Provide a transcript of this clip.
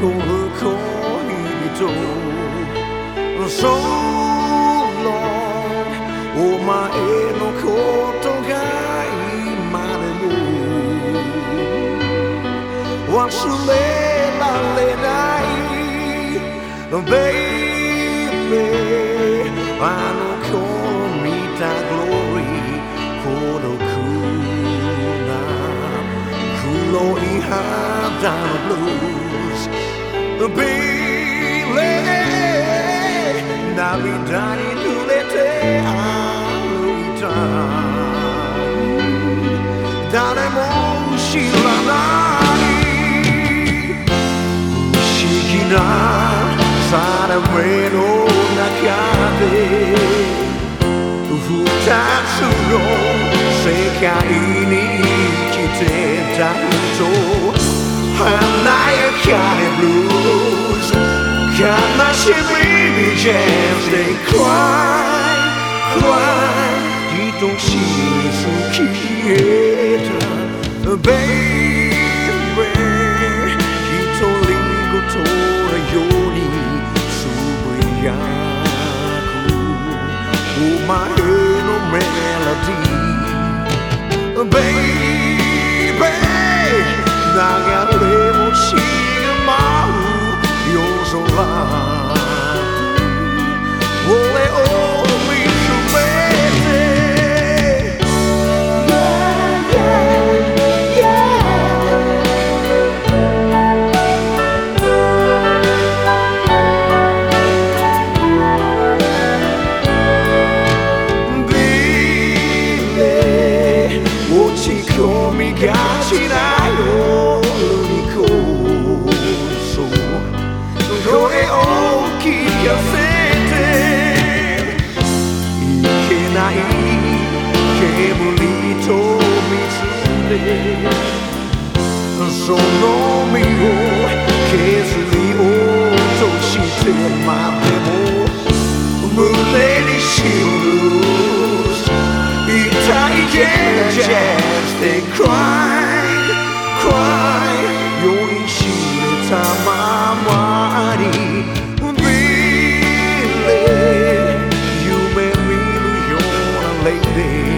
恋人 So long お前のことが今でも忘れられない Baby あの頃見た Glory 孤独な黒い肌の Blue 涙に濡れて歩いた誰も知らない不思議な定めの中で二つの世界に生きてた人華やかにブルース悲しみに jams they cry cry 愛しす消えた baby 独り言のようにつぶやくお前のメロディー baby 流せていけない煙と水でその身を削り落としてまでも胸にしる痛いけど Just they cry cry Lady